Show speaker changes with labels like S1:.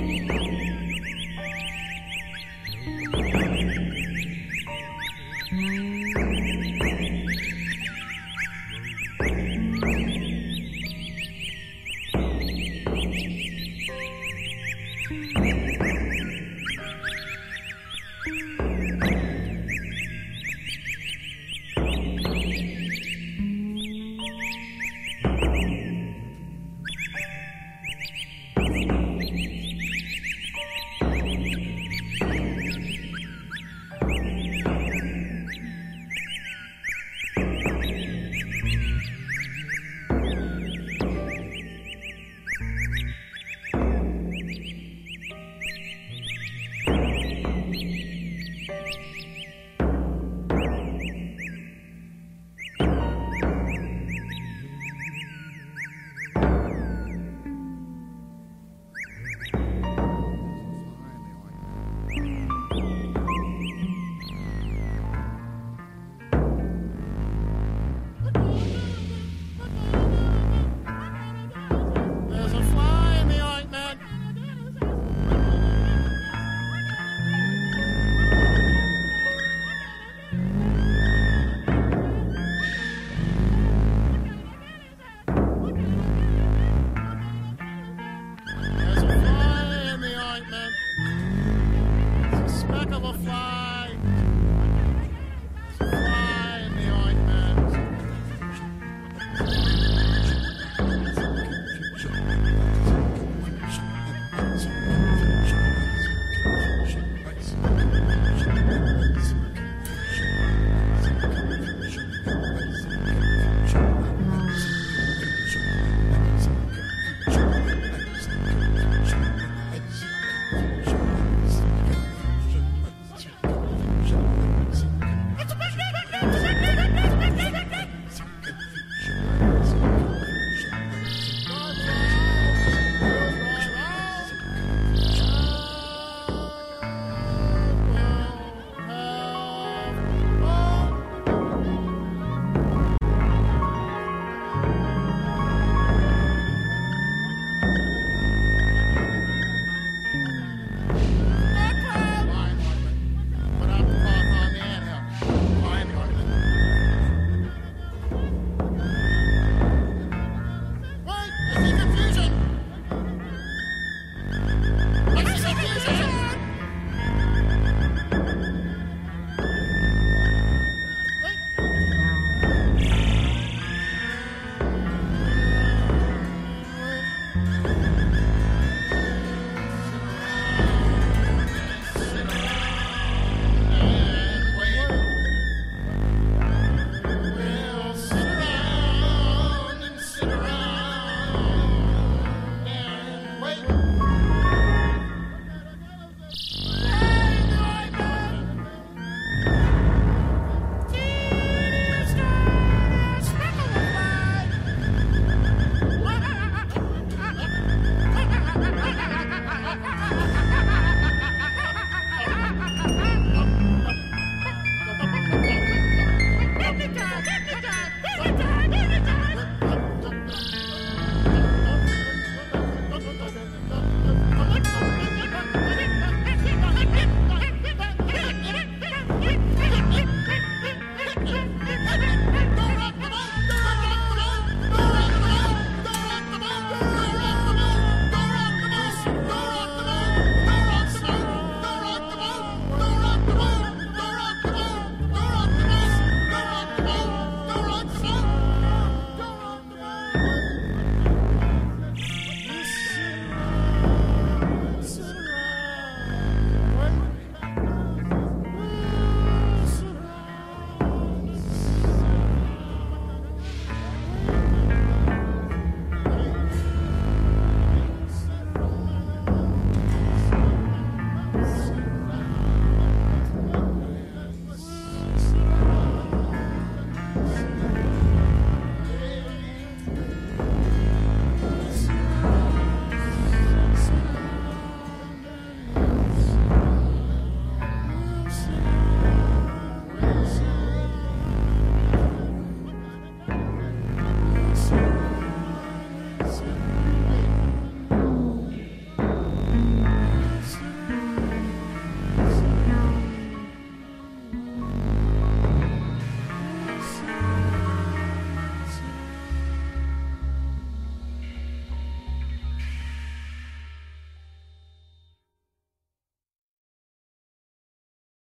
S1: Thank you. fire.